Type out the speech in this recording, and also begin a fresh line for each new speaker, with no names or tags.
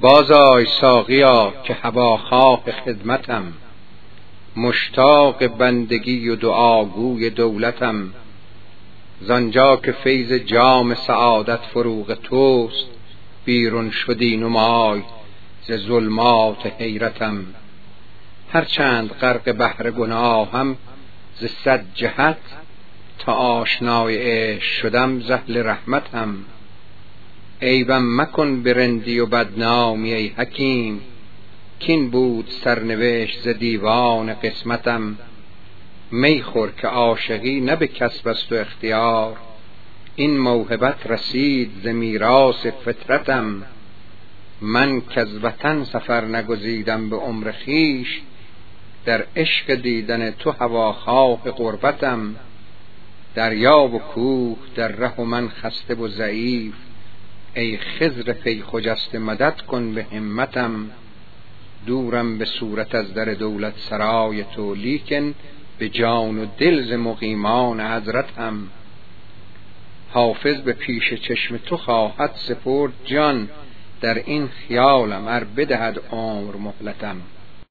بازای ساقیا که هواخواه خدمتم. مشتاق بندگی و دعاگوی دولتم. زانجا که فیض جام سعادت فروغ توست بیرون شدی نمای ز ظلمات حیرتم. هرچند غرق بحر گناهم ز صد جهت تا آشنای شدم زهل رحمتم. عیبم مکن به رندی و بدنامی ای حکیم. کین بود سرنوشت ز دیوان قسمتم. می خور که عاشقی نه به کسب است و اختیار. این موهبت رسید ز میراث فطرتم. من کز وطن سفر نگزیدم به عمر خویش. در عشق دیدن تو هواخواه غربتم دریا و کوه در ره و من خسته و ضعیف. ای خضر پی خجسته مدد کن به همتم دورم به صورت از در دولت سرای تو لیکن به جان و دل ز مقیمان حضرتم. حافظ به پیش چشم تو خواهد سپرد جان در این خیالم ار بدهد عمر مهلتم.